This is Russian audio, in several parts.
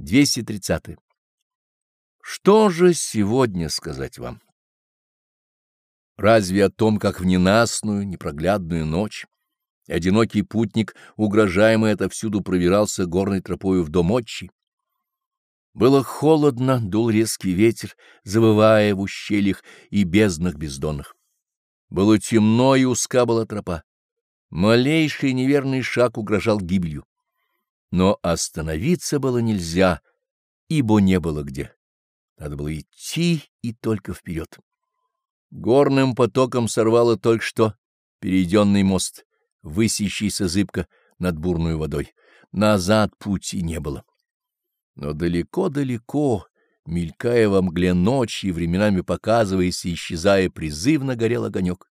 230. Что же сегодня сказать вам? Разве о том, как в ненастную, непроглядную ночь одинокий путник, угрожаемый отовсюду, пробирался горной тропою в дом отчий? Было холодно, дул резкий ветер, завывая в ущельях и безднах бездонных. Было темно и узка была тропа. Малейший неверный шаг угрожал гибелью. Но остановиться было нельзя, ибо не было где. Надо было идти и только вперед. Горным потоком сорвало только что перейденный мост, высящийся зыбко над бурной водой. Назад пути не было. Но далеко-далеко, мелькая во мгле ночи и временами показываясь и исчезая, призывно горел огонек.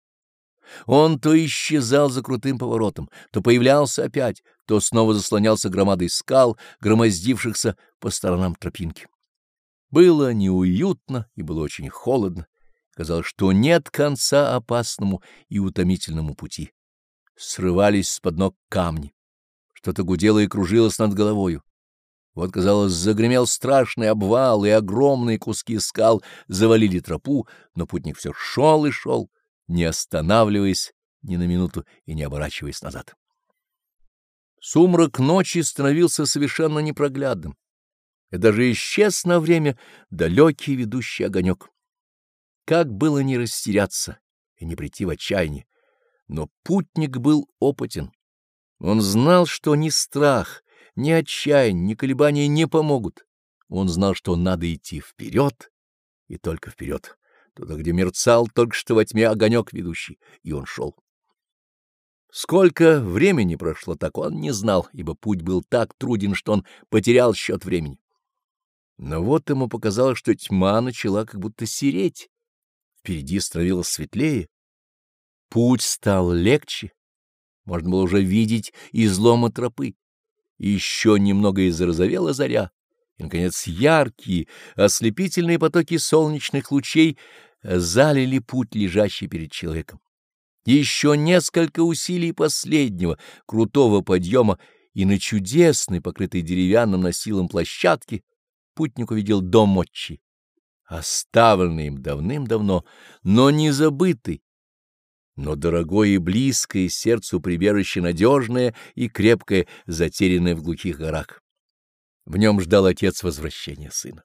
Он то исчезал за крутым поворотом, то появлялся опять, то снова заслонялся громадой скал, громоздившихся по сторонам тропинки. Было неуютно и было очень холодно. Казалось, что нет конца опасному и утомительному пути. Срывались с-под ног камни. Что-то гудело и кружилось над головою. Вот, казалось, загремел страшный обвал, и огромные куски скал завалили тропу, но путник все шел и шел, не останавливаясь ни на минуту и не оборачиваясь назад. Сумрак ночи становился совершенно непроглядным, и даже исчез на время далекий ведущий огонек. Как было не растеряться и не прийти в отчаяние, но путник был опытен. Он знал, что ни страх, ни отчаяние, ни колебания не помогут. Он знал, что надо идти вперед и только вперед туда, где мерцал только что во тьме огонек ведущий, и он шел. Сколько времени прошло, так он не знал, ибо путь был так труден, что он потерял счет времени. Но вот ему показалось, что тьма начала как будто сереть, впереди становилось светлее. Путь стал легче, можно было уже видеть излома тропы. Еще немного и зарозовела заря, и, наконец, яркие, ослепительные потоки солнечных лучей залили путь, лежащий перед человеком. Еще несколько усилий последнего, крутого подъема, и на чудесной, покрытой деревянным носилом площадке, путник увидел дом отчи, оставленный им давным-давно, но не забытый, но дорогое и близкое сердцу прибежище надежное и крепкое, затерянное в глухих горах. В нем ждал отец возвращения сына.